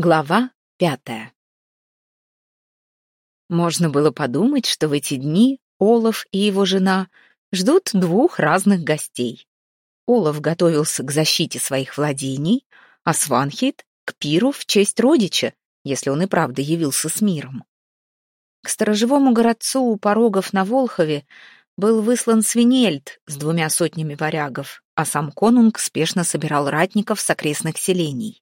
Глава пятая Можно было подумать, что в эти дни Олаф и его жена ждут двух разных гостей. Олаф готовился к защите своих владений, а Сванхит — к пиру в честь родича, если он и правда явился с миром. К сторожевому городцу у порогов на Волхове был выслан Свинельд с двумя сотнями варягов, а сам конунг спешно собирал ратников с окрестных селений.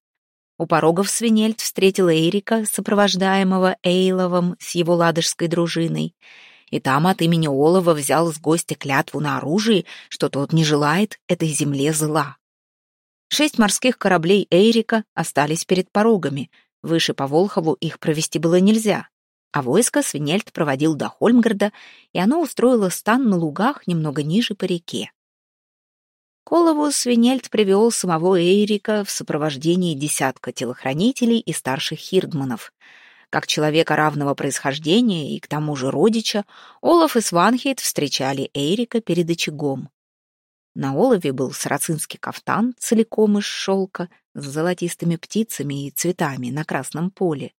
У порогов Свинельд встретил Эрика, сопровождаемого Эйловым с его ладожской дружиной. И там от имени Олова взял с гостя клятву на оружие, что тот не желает этой земле зла. Шесть морских кораблей Эрика остались перед порогами. Выше по Волхову их провести было нельзя. А войско Свинельд проводил до Хольмгарда, и оно устроило стан на лугах немного ниже по реке. Колову Свинельд привел самого Эйрика в сопровождении десятка телохранителей и старших хирдманов. Как человека равного происхождения и к тому же родича, Олаф и Сванхейт встречали Эйрика перед очагом. На Олове был сарацинский кафтан целиком из шелка с золотистыми птицами и цветами на красном поле.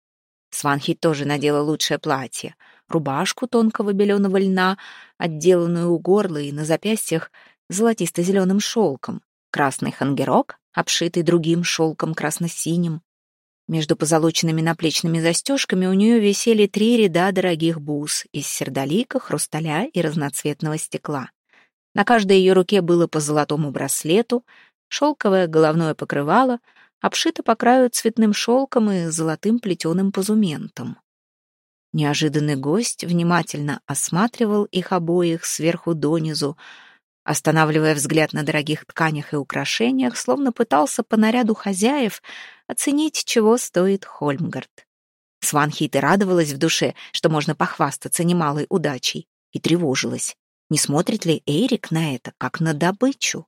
Сванхейт тоже надела лучшее платье, рубашку тонкого беленого льна, отделанную у горла и на запястьях золотисто-зеленым шелком, красный хангерок, обшитый другим шелком красно-синим. Между позолоченными наплечными застежками у нее висели три ряда дорогих бус из сердолика, хрусталя и разноцветного стекла. На каждой ее руке было по золотому браслету, шелковое головное покрывало, обшито по краю цветным шелком и золотым плетеным позументом. Неожиданный гость внимательно осматривал их обоих сверху донизу, останавливая взгляд на дорогих тканях и украшениях, словно пытался по наряду хозяев оценить, чего стоит Хольмгард. Сванхит и радовалась в душе, что можно похвастаться немалой удачей, и тревожилась, не смотрит ли Эрик на это, как на добычу.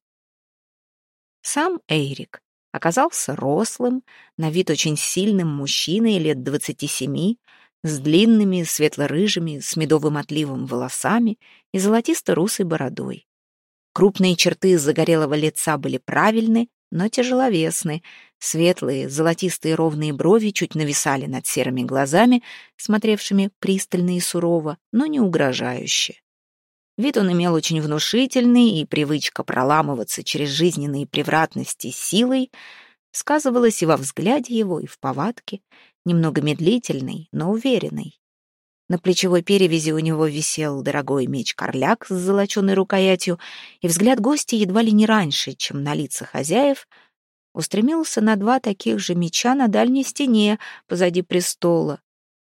Сам Эрик оказался рослым, на вид очень сильным мужчиной лет двадцати семи, с длинными светло-рыжими, с медовым отливом волосами и золотисто-русой бородой. Крупные черты загорелого лица были правильны, но тяжеловесны. Светлые, золотистые ровные брови чуть нависали над серыми глазами, смотревшими пристально и сурово, но не угрожающе. Вид он имел очень внушительный, и привычка проламываться через жизненные превратности силой сказывалась и во взгляде его, и в повадке, немного медлительной, но уверенной. На плечевой перевязи у него висел дорогой меч-корляк с золоченой рукоятью, и взгляд гостя едва ли не раньше, чем на лица хозяев, устремился на два таких же меча на дальней стене позади престола.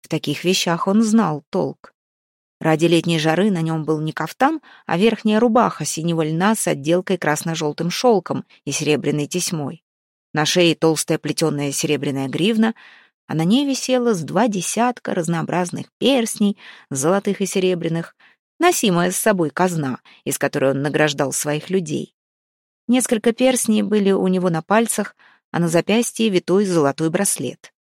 В таких вещах он знал толк. Ради летней жары на нем был не кафтан, а верхняя рубаха синего льна с отделкой красно-желтым шелком и серебряной тесьмой. На шее толстая плетеная серебряная гривна — а на ней висело с два десятка разнообразных перстней, золотых и серебряных, носимая с собой казна, из которой он награждал своих людей. Несколько перстней были у него на пальцах, а на запястье витой золотой браслет.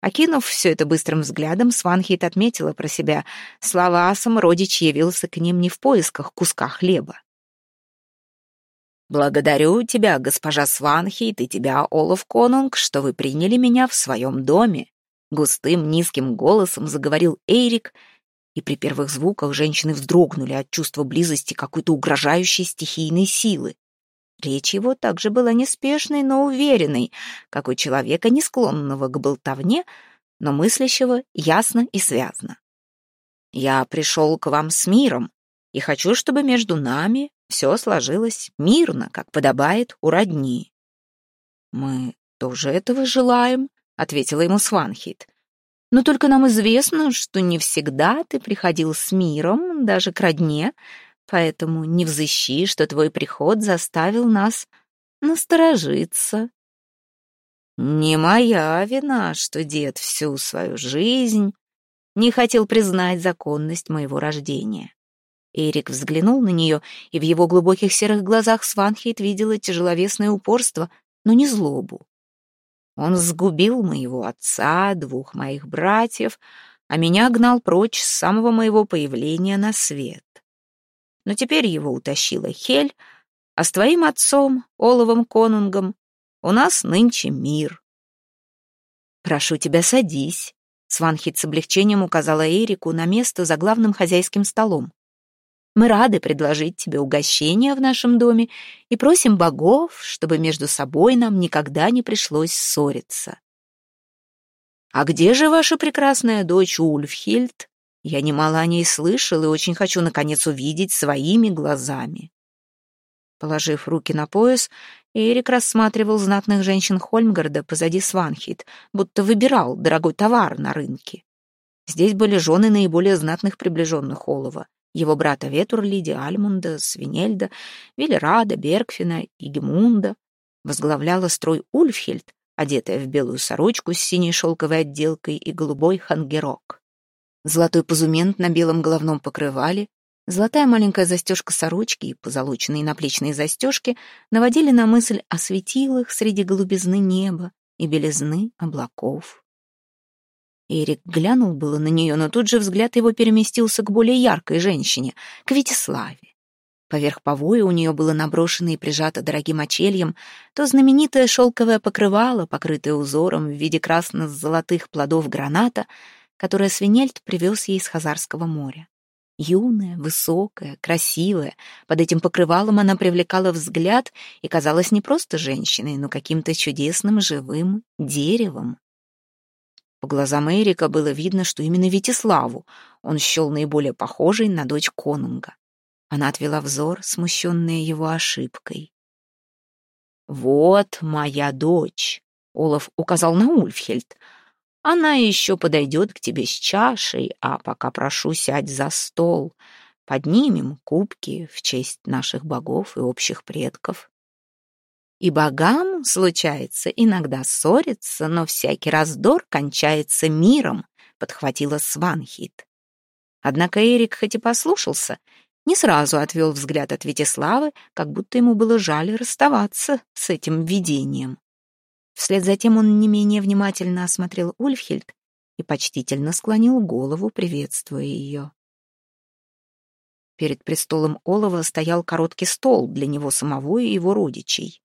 Окинув все это быстрым взглядом, Сванхит отметила про себя, слава асам родич явился к ним не в поисках куска хлеба. «Благодарю тебя, госпожа Сванхейт, и тебя, Олаф Конунг, что вы приняли меня в своем доме», — густым низким голосом заговорил Эйрик, и при первых звуках женщины вздрогнули от чувства близости какой-то угрожающей стихийной силы. Речь его также была неспешной, но уверенной, как у человека, не склонного к болтовне, но мыслящего ясно и связно. «Я пришел к вам с миром, и хочу, чтобы между нами все сложилось мирно, как подобает у родни. «Мы тоже этого желаем», — ответила ему Сванхит. «Но только нам известно, что не всегда ты приходил с миром, даже к родне, поэтому не взыщи, что твой приход заставил нас насторожиться». «Не моя вина, что дед всю свою жизнь не хотел признать законность моего рождения. Эрик взглянул на нее, и в его глубоких серых глазах Сванхейт видела тяжеловесное упорство, но не злобу. Он сгубил моего отца, двух моих братьев, а меня гнал прочь с самого моего появления на свет. Но теперь его утащила Хель, а с твоим отцом, Оловым Конунгом, у нас нынче мир. «Прошу тебя, садись», — Сванхит с облегчением указала Эрику на место за главным хозяйским столом. «Мы рады предложить тебе угощение в нашем доме и просим богов, чтобы между собой нам никогда не пришлось ссориться». «А где же ваша прекрасная дочь Ульфхильд? Я немало о ней слышал и очень хочу, наконец, увидеть своими глазами». Положив руки на пояс, Эрик рассматривал знатных женщин Хольмгарда позади Сванхит, будто выбирал дорогой товар на рынке. Здесь были жены наиболее знатных приближенных Олова, его брата Ветурлиди, Альмунда, Свинельда, Вильрада, Бергфина и Гемунда. Возглавляла строй Ульфхельд, одетая в белую сорочку с синей шелковой отделкой и голубой хангерок. Золотой позумент на белом головном покрывале, Золотая маленькая застежка сорочки и позолоченные наплечные застежки наводили на мысль о светилах среди голубизны неба и белизны облаков. Эрик глянул было на нее, но тут же взгляд его переместился к более яркой женщине, к Витиславе. Поверх повоя у нее было наброшено и прижато дорогим очельем то знаменитое шелковое покрывало, покрытое узором в виде красно-золотых плодов граната, которое Свинельд привез ей из Хазарского моря. Юная, высокая, красивая, под этим покрывалом она привлекала взгляд и казалась не просто женщиной, но каким-то чудесным живым деревом. По глазам Эрика было видно, что именно Витиславу он счел наиболее похожей на дочь конунга. Она отвела взор, смущенная его ошибкой. «Вот моя дочь», — Олаф указал на Ульфхельд, — она еще подойдет к тебе с чашей, а пока прошу сядь за стол. Поднимем кубки в честь наших богов и общих предков. И богам, случается, иногда ссориться, но всякий раздор кончается миром, подхватила Сванхит. Однако Эрик хоть и послушался, не сразу отвел взгляд от Витиславы, как будто ему было жаль расставаться с этим видением. Вслед за тем он не менее внимательно осмотрел Ульфхельд и почтительно склонил голову, приветствуя ее. Перед престолом Олова стоял короткий стол для него самого и его родичей.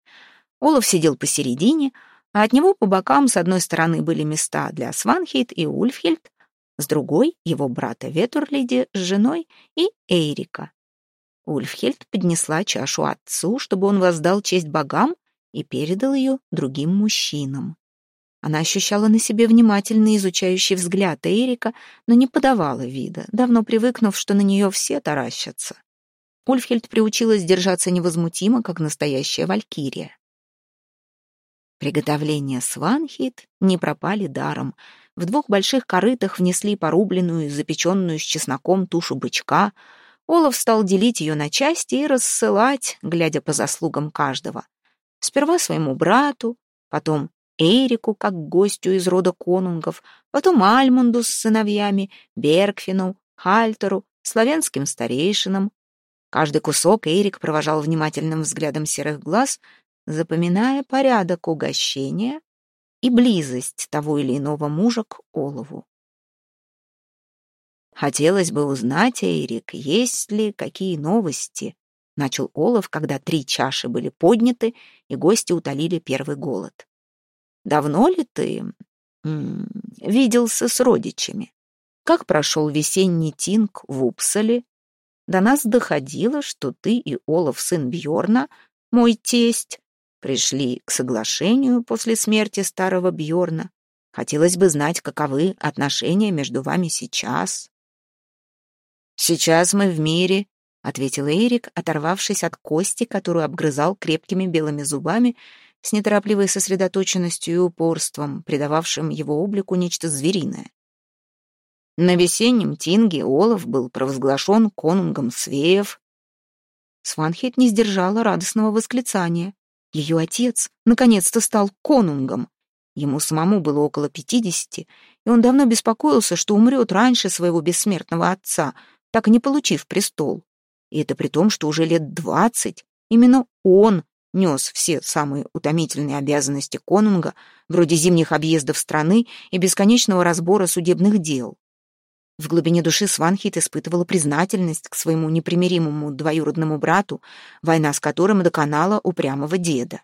Олов сидел посередине, а от него по бокам с одной стороны были места для Сванхейт и Ульфхельд, с другой — его брата Ветурлиди с женой и Эйрика. Ульфхельд поднесла чашу отцу, чтобы он воздал честь богам, и передал ее другим мужчинам. Она ощущала на себе внимательный изучающий взгляд Эрика, но не подавала вида, давно привыкнув, что на нее все таращатся. Ульфхельд приучилась держаться невозмутимо, как настоящая валькирия. Приготовления сванхит не пропали даром. В двух больших корытах внесли порубленную запеченную с чесноком тушу бычка. Олаф стал делить ее на части и рассылать, глядя по заслугам каждого. Сперва своему брату, потом Эрику, как гостю из рода конунгов, потом Альмунду с сыновьями, Бергфину, Хальтеру, славянским старейшинам. Каждый кусок Эрик провожал внимательным взглядом серых глаз, запоминая порядок угощения и близость того или иного мужа к олову. Хотелось бы узнать, Эрик, есть ли какие новости — начал Олаф, когда три чаши были подняты, и гости утолили первый голод. «Давно ли ты виделся с родичами? Как прошел весенний тинг в Упсале? До нас доходило, что ты и Олаф, сын Бьорна, мой тесть, пришли к соглашению после смерти старого Бьорна. Хотелось бы знать, каковы отношения между вами сейчас». «Сейчас мы в мире — ответил Эрик, оторвавшись от кости, которую обгрызал крепкими белыми зубами, с неторопливой сосредоточенностью и упорством, придававшим его облику нечто звериное. На весеннем тинге Олаф был провозглашен конунгом Свеев. Сванхет не сдержала радостного восклицания. Ее отец наконец-то стал конунгом. Ему самому было около пятидесяти, и он давно беспокоился, что умрет раньше своего бессмертного отца, так и не получив престол. И это при том, что уже лет двадцать именно он нес все самые утомительные обязанности конунга, вроде зимних объездов страны и бесконечного разбора судебных дел. В глубине души Сванхит испытывала признательность к своему непримиримому двоюродному брату, война с которым доконала упрямого деда.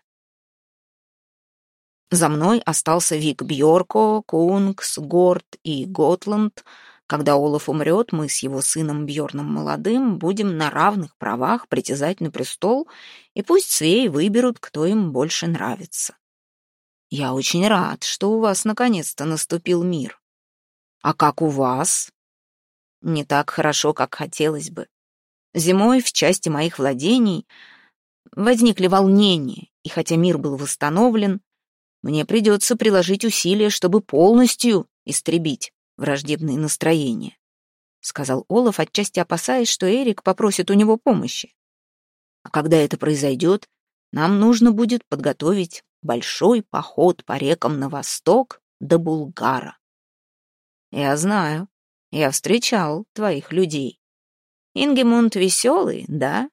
За мной остался Вик Бьорко, Кунгс, Горд и Готланд. Когда Олаф умрет, мы с его сыном Бьорном молодым будем на равных правах притязать на престол, и пусть свеи выберут, кто им больше нравится. Я очень рад, что у вас наконец-то наступил мир. А как у вас? Не так хорошо, как хотелось бы. Зимой в части моих владений возникли волнения, и хотя мир был восстановлен, мне придется приложить усилия, чтобы полностью истребить враждебные настроения, сказал Олаф, отчасти опасаясь, что Эрик попросит у него помощи. А когда это произойдет, нам нужно будет подготовить большой поход по рекам на восток до Булгара. Я знаю, я встречал твоих людей. Ингемунд веселый, да?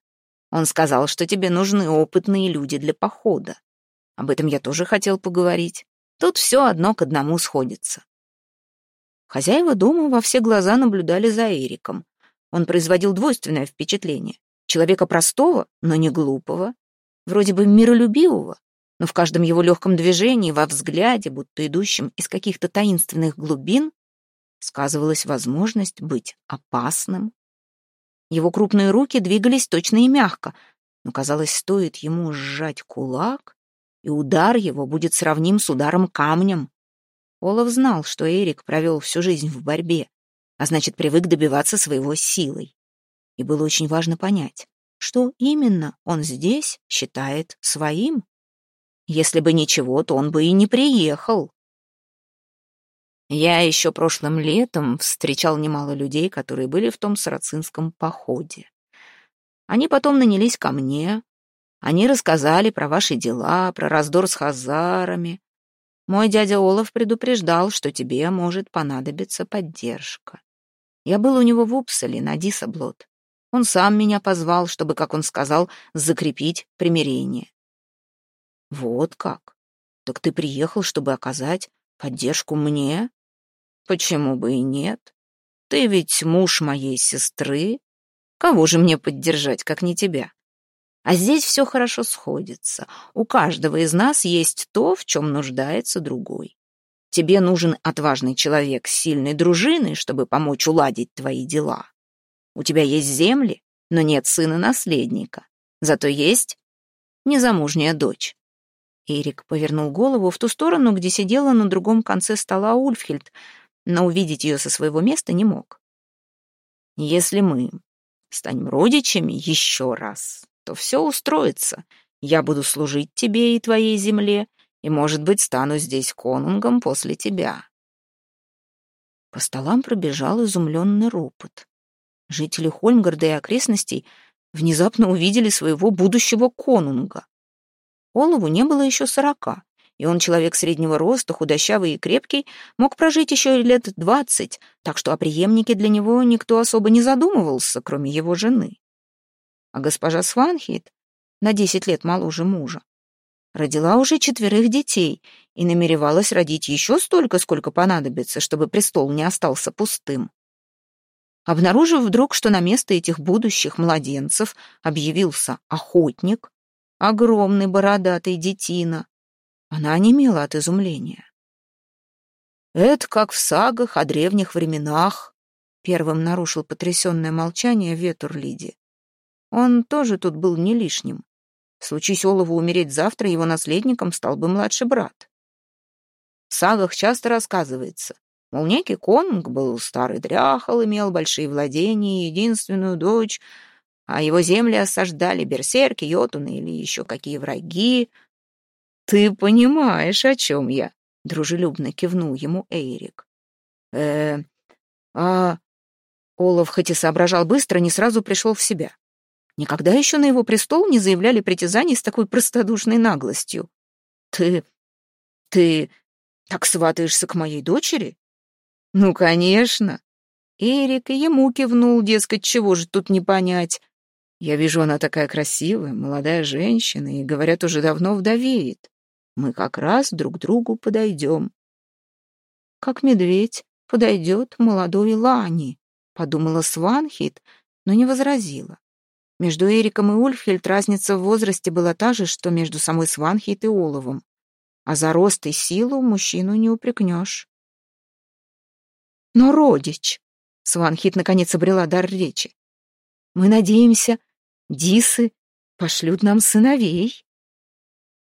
Он сказал, что тебе нужны опытные люди для похода. Об этом я тоже хотел поговорить. Тут все одно к одному сходится. Хозяева дома во все глаза наблюдали за Эриком. Он производил двойственное впечатление. Человека простого, но не глупого. Вроде бы миролюбивого, но в каждом его легком движении, во взгляде, будто идущем из каких-то таинственных глубин, сказывалась возможность быть опасным. Его крупные руки двигались точно и мягко, но, казалось, стоит ему сжать кулак, и удар его будет сравним с ударом камнем. Олаф знал, что Эрик провел всю жизнь в борьбе, а значит, привык добиваться своего силой. И было очень важно понять, что именно он здесь считает своим. Если бы ничего, то он бы и не приехал. Я еще прошлым летом встречал немало людей, которые были в том сарацинском походе. Они потом нанялись ко мне. Они рассказали про ваши дела, про раздор с хазарами. Мой дядя Олаф предупреждал, что тебе может понадобиться поддержка. Я был у него в Упсале на Дисаблот. Он сам меня позвал, чтобы, как он сказал, закрепить примирение. Вот как? Так ты приехал, чтобы оказать поддержку мне? Почему бы и нет? Ты ведь муж моей сестры. Кого же мне поддержать, как не тебя? А здесь все хорошо сходится. У каждого из нас есть то, в чем нуждается другой. Тебе нужен отважный человек с сильной дружиной, чтобы помочь уладить твои дела. У тебя есть земли, но нет сына-наследника. Зато есть незамужняя дочь. Эрик повернул голову в ту сторону, где сидела на другом конце стола Ульфхельд, но увидеть ее со своего места не мог. «Если мы станем родичами еще раз, то все устроится. Я буду служить тебе и твоей земле, и, может быть, стану здесь конунгом после тебя». По столам пробежал изумленный ропот. Жители Хольмгарда и окрестностей внезапно увидели своего будущего конунга. Олову не было еще сорока, и он, человек среднего роста, худощавый и крепкий, мог прожить еще лет двадцать, так что о преемнике для него никто особо не задумывался, кроме его жены. А госпожа Сванхит, на десять лет моложе мужа, родила уже четверых детей и намеревалась родить еще столько, сколько понадобится, чтобы престол не остался пустым. Обнаружив вдруг, что на место этих будущих младенцев объявился охотник, огромный бородатый детина, она онемела от изумления. «Это как в сагах о древних временах», — первым нарушил потрясенное молчание Ветур Лиди. Он тоже тут был не лишним. Случись Олову умереть завтра, его наследником стал бы младший брат. В сагах часто рассказывается, мол, некий конунг был старый дряхал, имел большие владения, единственную дочь, а его земли осаждали берсерки, йотуны или еще какие враги, «Ты понимаешь, о чем я?» — дружелюбно кивнул ему Эйрик. э а...» Олаф, хоть и соображал быстро, не сразу пришел в себя. Никогда еще на его престол не заявляли притязаний с такой простодушной наглостью. «Ты... ты так сватаешься к моей дочери?» «Ну, конечно!» Эрик и ему кивнул, дескать, чего же тут не понять. Я вижу, она такая красивая, молодая женщина, и, говорят, уже давно вдовеет мы как раз друг другу подойдем. Как медведь подойдет молодой Лани, подумала Сванхит, но не возразила. Между Эриком и Ульфхельд разница в возрасте была та же, что между самой Сванхит и Оловом. а за рост и силу мужчину не упрекнешь. Но, родич, Сванхит наконец обрела дар речи, мы надеемся, дисы пошлют нам сыновей.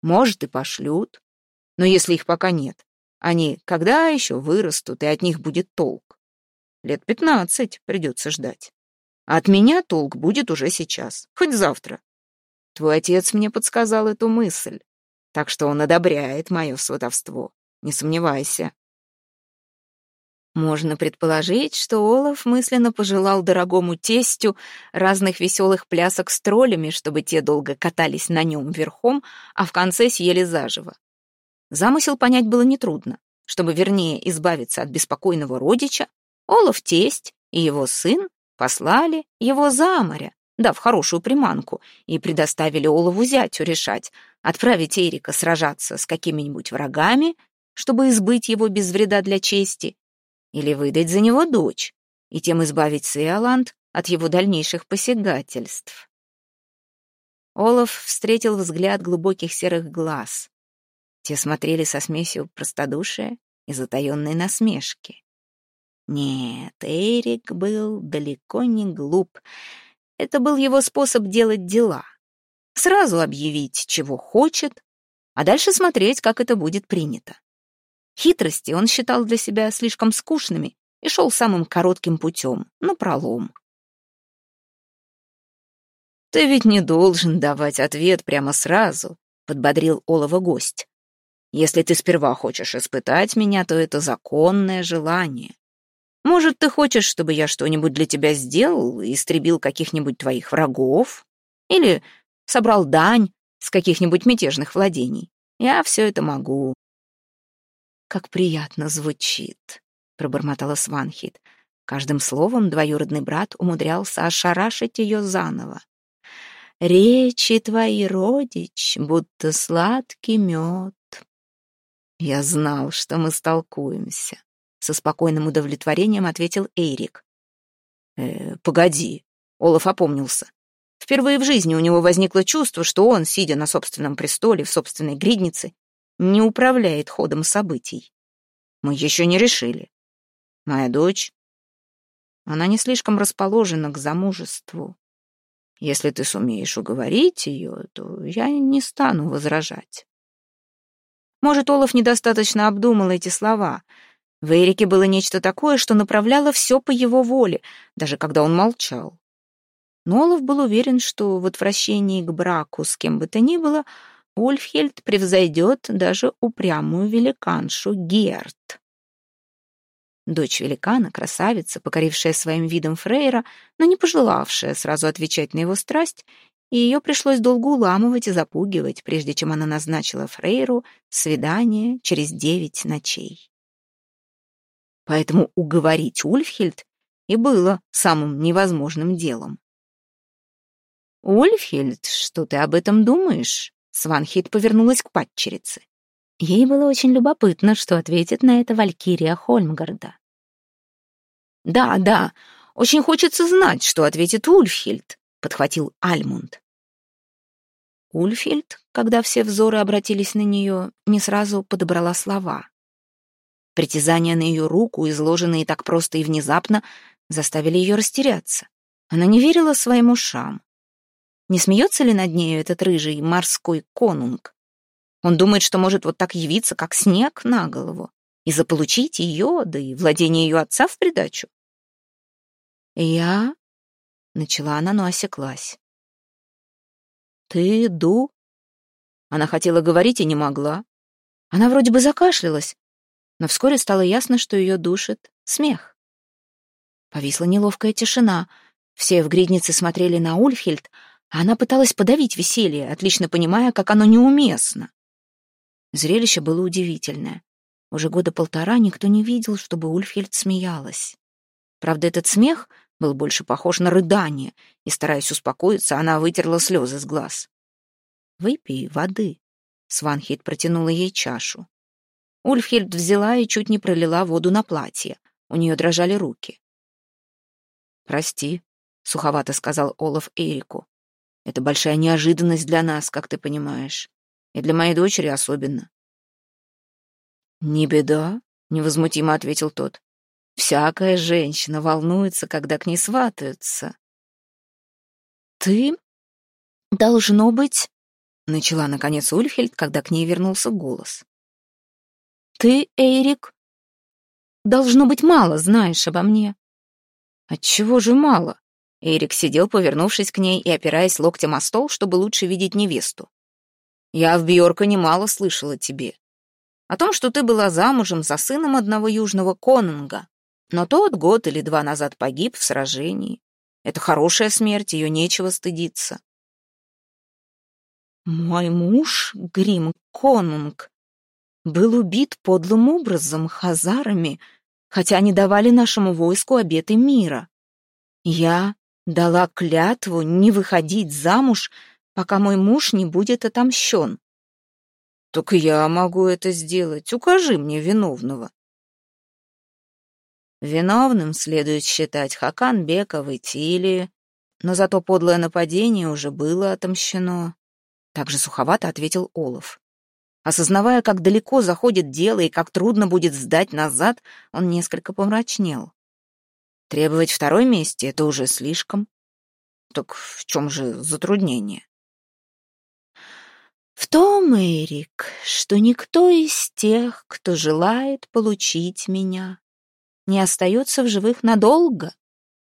Может, и пошлют, но если их пока нет, они когда еще вырастут, и от них будет толк? Лет пятнадцать придется ждать. А от меня толк будет уже сейчас, хоть завтра. Твой отец мне подсказал эту мысль, так что он одобряет мое сватовство, не сомневайся. Можно предположить, что Олаф мысленно пожелал дорогому тестю разных веселых плясок с троллями, чтобы те долго катались на нем верхом, а в конце съели заживо. Замысел понять было нетрудно. Чтобы вернее избавиться от беспокойного родича, Олаф тесть и его сын послали его за море, дав хорошую приманку, и предоставили Олову зятю решать, отправить Эрика сражаться с какими-нибудь врагами, чтобы избыть его без вреда для чести, или выдать за него дочь, и тем избавить Сиоланд от его дальнейших посягательств. Олаф встретил взгляд глубоких серых глаз. Те смотрели со смесью простодушия и затаённой насмешки. Нет, Эрик был далеко не глуп. Это был его способ делать дела. Сразу объявить, чего хочет, а дальше смотреть, как это будет принято. Хитрости он считал для себя слишком скучными и шел самым коротким путем, на пролом. «Ты ведь не должен давать ответ прямо сразу», — подбодрил Олова гость. «Если ты сперва хочешь испытать меня, то это законное желание. Может, ты хочешь, чтобы я что-нибудь для тебя сделал, истребил каких-нибудь твоих врагов? Или собрал дань с каких-нибудь мятежных владений? Я все это могу. «Как приятно звучит», — пробормотала Сванхит. Каждым словом двоюродный брат умудрялся ошарашить ее заново. «Речи твои, родич, будто сладкий мед». «Я знал, что мы столкуемся», — со спокойным удовлетворением ответил Эйрик. «Э, «Погоди», — Олаф опомнился. Впервые в жизни у него возникло чувство, что он, сидя на собственном престоле в собственной гриднице, не управляет ходом событий. Мы еще не решили. Моя дочь, она не слишком расположена к замужеству. Если ты сумеешь уговорить ее, то я не стану возражать. Может, Олаф недостаточно обдумал эти слова. В Эрике было нечто такое, что направляло все по его воле, даже когда он молчал. Но Олаф был уверен, что в отвращении к браку с кем бы то ни было Ульфхельд превзойдет даже упрямую великаншу Герт. Дочь великана, красавица, покорившая своим видом Фрейра, но не пожелавшая сразу отвечать на его страсть, и ее пришлось долго уламывать и запугивать, прежде чем она назначила Фрейру свидание через девять ночей. Поэтому уговорить Ульфхельд и было самым невозможным делом. «Ульфхельд, что ты об этом думаешь?» Сванхит повернулась к падчерице. Ей было очень любопытно, что ответит на это Валькирия Хольмгарда. «Да, да, очень хочется знать, что ответит Ульфхильд», — подхватил Альмунд. Ульфхильд, когда все взоры обратились на нее, не сразу подобрала слова. Притязания на ее руку, изложенные так просто и внезапно, заставили ее растеряться. Она не верила своим ушам. Не смеется ли над нею этот рыжий морской конунг? Он думает, что может вот так явиться, как снег на голову, и заполучить ее, да и владение ее отца в придачу. «Я...» — начала она, но осеклась. «Ты, Ду?» Она хотела говорить и не могла. Она вроде бы закашлялась, но вскоре стало ясно, что ее душит смех. Повисла неловкая тишина. Все в гриднице смотрели на Ульфхельд, она пыталась подавить веселье, отлично понимая, как оно неуместно. Зрелище было удивительное. Уже года полтора никто не видел, чтобы Ульфхельд смеялась. Правда, этот смех был больше похож на рыдание, и, стараясь успокоиться, она вытерла слезы с глаз. «Выпей воды», — Сванхейд протянула ей чашу. Ульфхельд взяла и чуть не пролила воду на платье. У нее дрожали руки. «Прости», — суховато сказал Олаф Эрику. Это большая неожиданность для нас, как ты понимаешь. И для моей дочери особенно. «Не беда», — невозмутимо ответил тот. «Всякая женщина волнуется, когда к ней сватаются». «Ты, должно быть...» — начала, наконец, Ульфхельд, когда к ней вернулся голос. «Ты, Эйрик, должно быть, мало знаешь обо мне». «Отчего же мало?» Эрик сидел, повернувшись к ней и опираясь локтем о стол, чтобы лучше видеть невесту. «Я в Бьорка немало слышала тебе. О том, что ты была замужем за сыном одного южного конунга, но тот год или два назад погиб в сражении. Это хорошая смерть, ее нечего стыдиться». «Мой муж, Грим Конунг, был убит подлым образом хазарами, хотя они давали нашему войску обеты мира. Я Дала клятву не выходить замуж, пока мой муж не будет отомщен. Так я могу это сделать. Укажи мне виновного. Виновным следует считать Хакан Беков и Тили, но зато подлое нападение уже было отомщено. Так же суховато ответил Олаф. Осознавая, как далеко заходит дело и как трудно будет сдать назад, он несколько помрачнел. Требовать второй мести — это уже слишком. Так в чем же затруднение? В том, Эрик, что никто из тех, кто желает получить меня, не остается в живых надолго,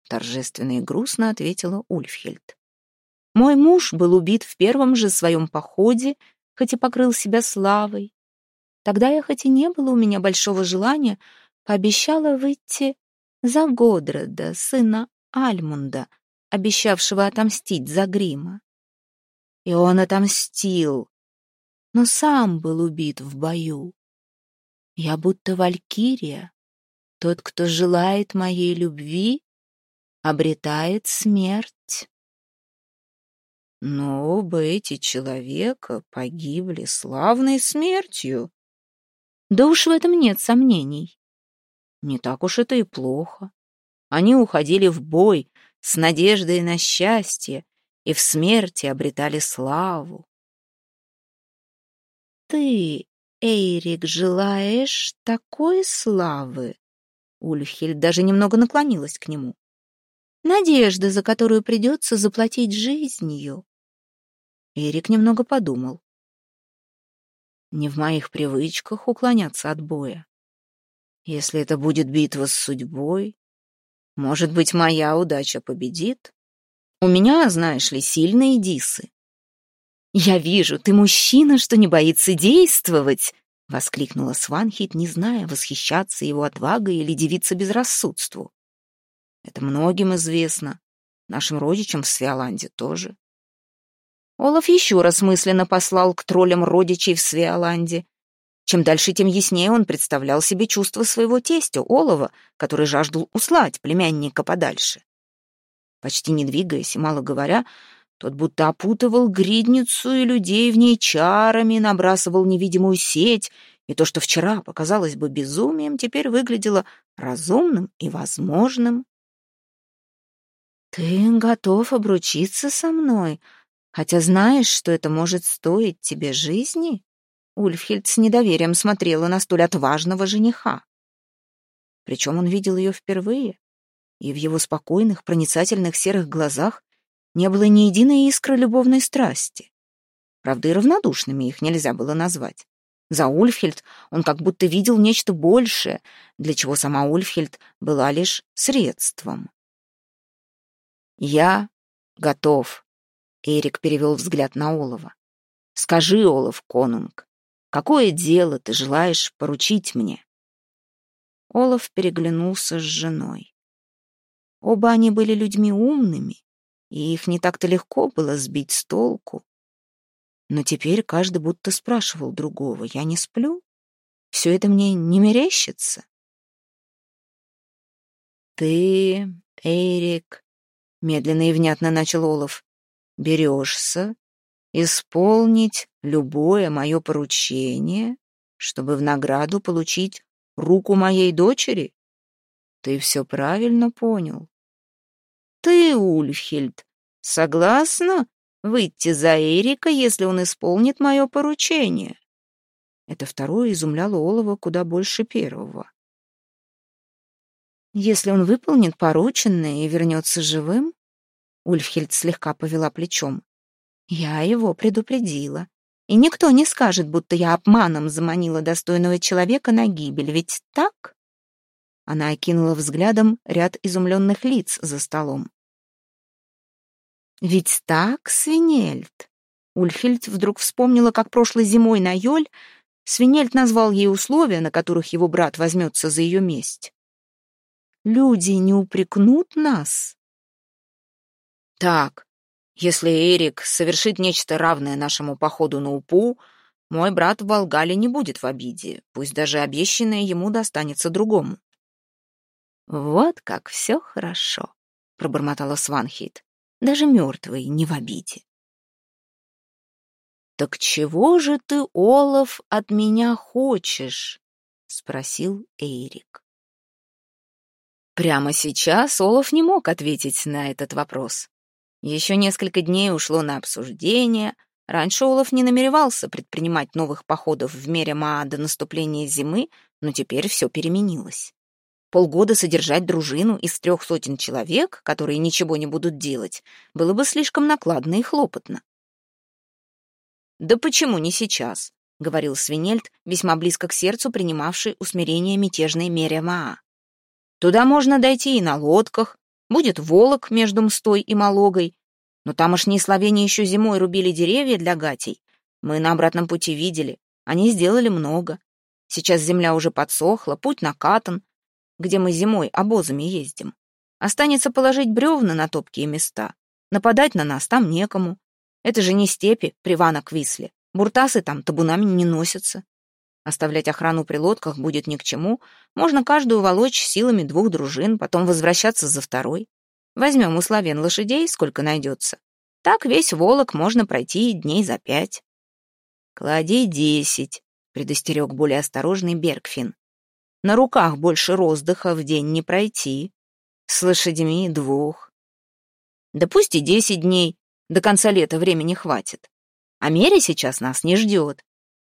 торжественно и грустно ответила Ульфхельд. Мой муж был убит в первом же своем походе, хоть и покрыл себя славой. Тогда я, хоть и не было у меня большого желания, пообещала выйти за Годрода, сына Альмунда, обещавшего отомстить за грима. И он отомстил, но сам был убит в бою. Я будто валькирия. Тот, кто желает моей любви, обретает смерть. Но оба эти человека погибли славной смертью. Да уж в этом нет сомнений. Не так уж это и плохо. Они уходили в бой с надеждой на счастье и в смерти обретали славу. Ты, Эйрик, желаешь такой славы? Ульхель даже немного наклонилась к нему. Надежда, за которую придется заплатить жизнью. Эрик немного подумал. Не в моих привычках уклоняться от боя. Если это будет битва с судьбой, может быть, моя удача победит? У меня, знаешь ли, сильные дисы. «Я вижу, ты мужчина, что не боится действовать!» — воскликнула Сванхит, не зная, восхищаться его отвагой или дивиться безрассудству. «Это многим известно. Нашим родичам в Свиоланде тоже». Олаф еще раз мысленно послал к троллям родичей в Свиоланде, чем дальше, тем яснее он представлял себе чувство своего тестя, Олова, который жаждал услать племянника подальше. Почти не двигаясь и мало говоря, тот будто опутывал гридницу и людей в ней чарами, набрасывал невидимую сеть, и то, что вчера показалось бы безумием, теперь выглядело разумным и возможным. «Ты готов обручиться со мной, хотя знаешь, что это может стоить тебе жизни?» Ульфхильд с недоверием смотрела на столь отважного жениха. Причем он видел ее впервые, и в его спокойных, проницательных серых глазах не было ни единой искры любовной страсти. Правда, и равнодушными их нельзя было назвать. За Ульфхельд он как будто видел нечто большее, для чего сама Ульфхельд была лишь средством. «Я готов», — Эрик перевел взгляд на Олова. «Скажи, Олов Конунг, Какое дело ты желаешь поручить мне?» Олаф переглянулся с женой. Оба они были людьми умными, и их не так-то легко было сбить с толку. Но теперь каждый будто спрашивал другого, «Я не сплю? Все это мне не мерещится?» «Ты, Эрик», — медленно и внятно начал Олаф, — «берешься исполнить любое мое поручение, чтобы в награду получить руку моей дочери? Ты все правильно понял. Ты, Ульфхильд, согласна выйти за Эрика, если он исполнит мое поручение? Это второе изумляло Олова куда больше первого. «Если он выполнит порученное и вернется живым...» Ульфхельд слегка повела плечом. «Я его предупредила. И никто не скажет, будто я обманом заманила достойного человека на гибель, ведь так?» Она окинула взглядом ряд изумленных лиц за столом. «Ведь так, Свинельд?» Ульфхельд вдруг вспомнила, как прошлой зимой на Йоль Свинельд назвал ей условия, на которых его брат возьмется за ее месть. «Люди не упрекнут нас?» «Так, если Эрик совершит нечто равное нашему походу на Упу, мой брат в Волгале не будет в обиде, пусть даже обещанное ему достанется другому». «Вот как все хорошо», — пробормотала Сванхейт. «Даже мертвый не в обиде». «Так чего же ты, Олаф, от меня хочешь?» — спросил Эйрик. Прямо сейчас Олаф не мог ответить на этот вопрос. Еще несколько дней ушло на обсуждение. Раньше Олаф не намеревался предпринимать новых походов в мере Маа до наступления зимы, но теперь все переменилось. Полгода содержать дружину из трех сотен человек, которые ничего не будут делать, было бы слишком накладно и хлопотно. «Да почему не сейчас?» — говорил Свинельд, весьма близко к сердцу принимавший усмирение мятежной Мерия «Туда можно дойти и на лодках, будет волок между Мстой и Малогой, но тамошние словения еще зимой рубили деревья для гатей. Мы на обратном пути видели, они сделали много. Сейчас земля уже подсохла, путь накатан, где мы зимой обозами ездим. Останется положить бревна на топкие места. Нападать на нас там некому. Это же не степи, привана к Висле. Буртасы там табунами не носятся. Оставлять охрану при лодках будет ни к чему. Можно каждую волочь силами двух дружин, потом возвращаться за второй. Возьмем у славян лошадей, сколько найдется. Так весь Волок можно пройти дней за пять. «Клади десять», — предостерег более осторожный Бергфин. «На руках больше роздыха в день не пройти. С лошадьми двух». «Да пусть и десять дней, до конца лета времени хватит. А Меря сейчас нас не ждет.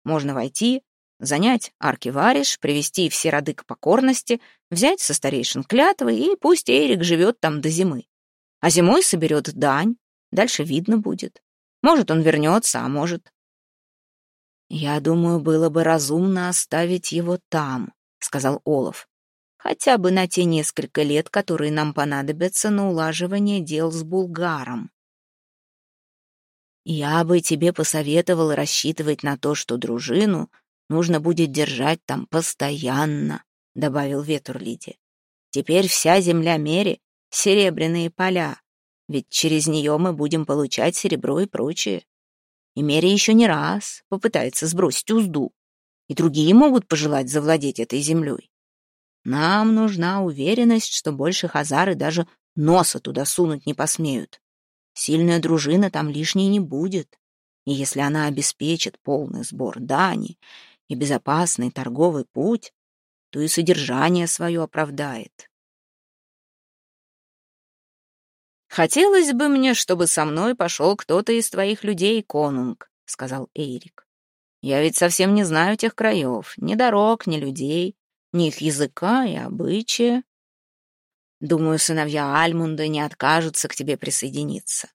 Можно войти, занять аркивариш, привести все роды к покорности, взять со старейшин клятвы, и пусть Эрик живет там до зимы. А зимой соберет дань, дальше видно будет. Может, он вернется, а может... «Я думаю, было бы разумно оставить его там», — сказал Олаф. «Хотя бы на те несколько лет, которые нам понадобятся на улаживание дел с Булгаром. Я бы тебе посоветовал рассчитывать на то, что дружину нужно будет держать там постоянно, — добавил Ветурлиди. Теперь вся земля Мери — серебряные поля, ведь через нее мы будем получать серебро и прочее. И Мери еще не раз попытается сбросить узду, и другие могут пожелать завладеть этой землей. Нам нужна уверенность, что больше хазары даже носа туда сунуть не посмеют. Сильная дружина там лишней не будет. И если она обеспечит полный сбор дани и безопасный торговый путь, то и содержание свое оправдает. «Хотелось бы мне, чтобы со мной пошел кто-то из твоих людей, конунг», — сказал Эйрик. «Я ведь совсем не знаю тех краев, ни дорог, ни людей, ни их языка и обычая. Думаю, сыновья Альмунда не откажутся к тебе присоединиться.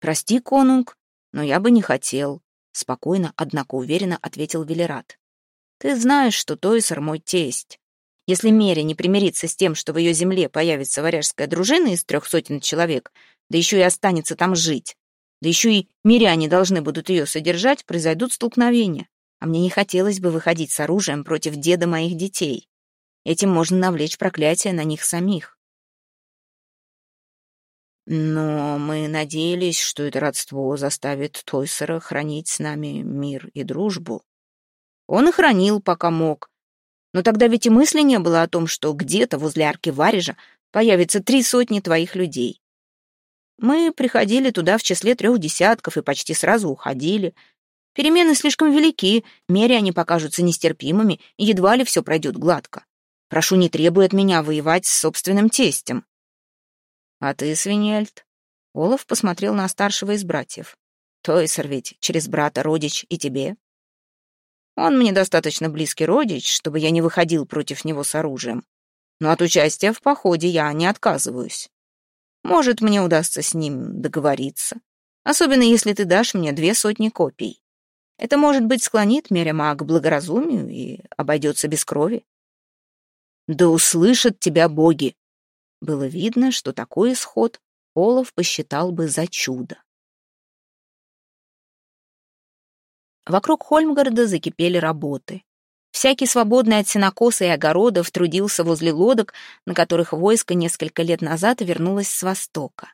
Прости, конунг, но я бы не хотел, спокойно, однако уверенно ответил Велерат. Ты знаешь, что Тойсер мой тесть. Если Меря не примирится с тем, что в ее земле появится варяжская дружина из трех сотен человек, да еще и останется там жить, да еще и миряне должны будут ее содержать, произойдут столкновения. А мне не хотелось бы выходить с оружием против деда моих детей. Этим можно навлечь проклятие на них самих. Но мы надеялись, что это родство заставит Тойсера хранить с нами мир и дружбу. Он и хранил, пока мог. Но тогда ведь и мысли не было о том, что где-то возле арки Варежа появится три сотни твоих людей. Мы приходили туда в числе трех десятков и почти сразу уходили. Перемены слишком велики, мере они покажутся нестерпимыми, едва ли все пройдет гладко. Прошу, не требуй от меня воевать с собственным тестем. А ты, Свинельд? Олаф посмотрел на старшего из братьев. Тойсер ведь через брата родич и тебе. Он мне достаточно близкий родич, чтобы я не выходил против него с оружием. Но от участия в походе я не отказываюсь. Может, мне удастся с ним договориться. Особенно, если ты дашь мне две сотни копий. Это, может быть, склонит Мерема к благоразумию и обойдется без крови. Да услышат тебя боги. Было видно, что такой исход Олаф посчитал бы за чудо. Вокруг Хольмгарда закипели работы. Всякий свободный от сенокоса и огородов трудился возле лодок, на которых войско несколько лет назад вернулось с востока.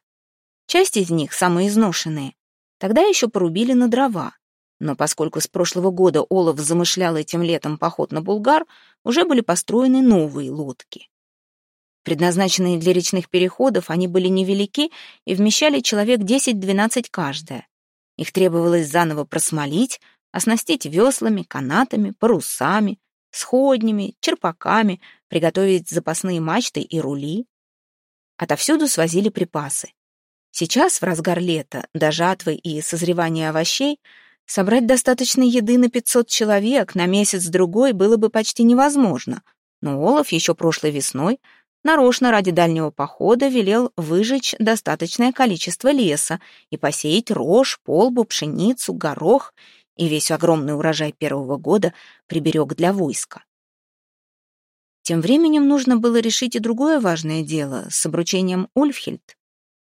Часть из них, самые изношенные, тогда еще порубили на дрова. Но поскольку с прошлого года Олаф замышлял этим летом поход на Булгар, уже были построены новые лодки. Предназначенные для речных переходов, они были невелики и вмещали человек 10-12 каждая. Их требовалось заново просмолить, оснастить веслами, канатами, парусами, сходнями, черпаками, приготовить запасные мачты и рули. Отовсюду свозили припасы. Сейчас, в разгар лета, до жатвы и созревания овощей, собрать достаточно еды на 500 человек на месяц-другой было бы почти невозможно, но Олаф еще прошлой весной нарочно ради дальнего похода велел выжечь достаточное количество леса и посеять рожь, полбу, пшеницу, горох и весь огромный урожай первого года приберег для войска. Тем временем нужно было решить и другое важное дело с обручением Ульфхельд.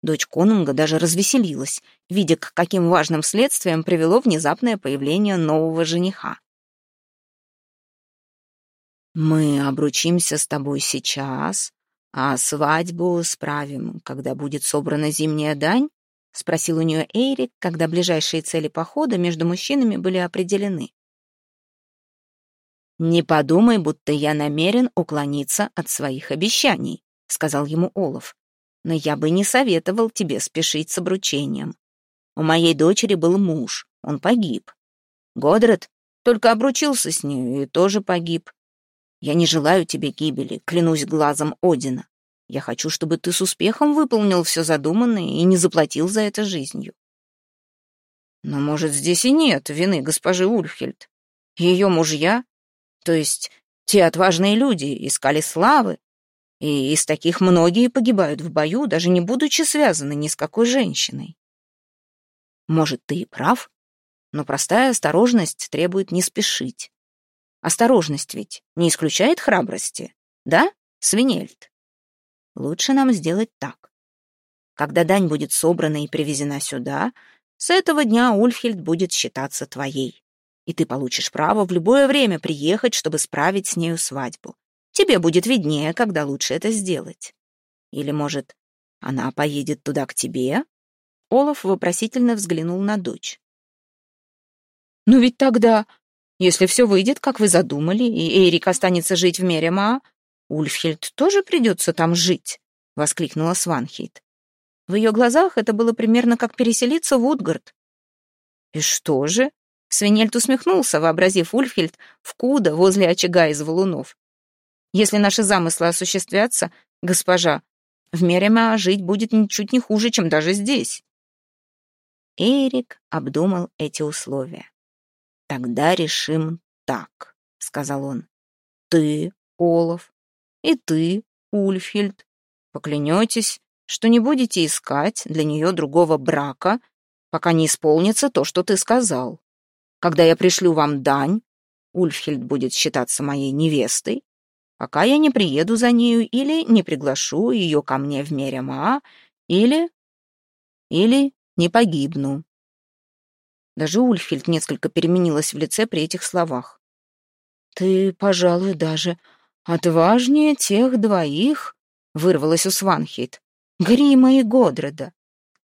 Дочь конунга даже развеселилась, видя, к каким важным следствиям привело внезапное появление нового жениха. «Мы обручимся с тобой сейчас, а свадьбу справим, когда будет собрана зимняя дань — спросил у нее Эйрик, когда ближайшие цели похода между мужчинами были определены. «Не подумай, будто я намерен уклониться от своих обещаний», — сказал ему Олаф. «Но я бы не советовал тебе спешить с обручением. У моей дочери был муж, он погиб. Годред только обручился с нею и тоже погиб. Я не желаю тебе гибели, клянусь глазом Одина. Я хочу, чтобы ты с успехом выполнил все задуманное и не заплатил за это жизнью. Но, может, здесь и нет вины госпожи Ульфхельд. Ее мужья, то есть те отважные люди, искали славы, и из таких многие погибают в бою, даже не будучи связаны ни с какой женщиной. Может, ты и прав, но простая осторожность требует не спешить. Осторожность ведь не исключает храбрости, да, Свинельд? Лучше нам сделать так. Когда дань будет собрана и привезена сюда, с этого дня Ульфхельд будет считаться твоей. И ты получишь право в любое время приехать, чтобы справить с нею свадьбу. Тебе будет виднее, когда лучше это сделать. Или, может, она поедет туда к тебе?» Олаф вопросительно взглянул на дочь. «Ну ведь тогда, если все выйдет, как вы задумали, и Эрик останется жить в Мерема, «Ульфхельд тоже придется там жить?» — воскликнула Сванхейт. В ее глазах это было примерно как переселиться в Утгард. «И что же?» — Свинельд усмехнулся, вообразив Ульфхельд в куда возле очага из валунов. «Если наши замыслы осуществятся, госпожа, в Мерема жить будет ничуть не хуже, чем даже здесь». Эрик обдумал эти условия. «Тогда решим так», — сказал он. «Ты, Олаф, и ты, Ульфхельд, поклянетесь, что не будете искать для нее другого брака, пока не исполнится то, что ты сказал. Когда я пришлю вам дань, Ульфхельд будет считаться моей невестой, пока я не приеду за нею или не приглашу ее ко мне в Мерема, или... или не погибну. Даже Ульфхельд несколько переменилась в лице при этих словах. «Ты, пожалуй, даже «Отважнее тех двоих», — вырвалось у Сванхейт, — «Грима и Годреда.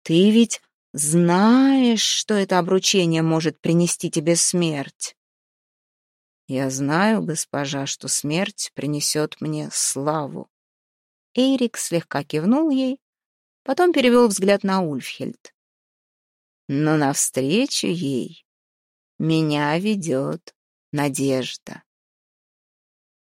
Ты ведь знаешь, что это обручение может принести тебе смерть». «Я знаю, госпожа, что смерть принесет мне славу». Эрик слегка кивнул ей, потом перевел взгляд на Ульфхельд. «Но навстречу ей меня ведет надежда».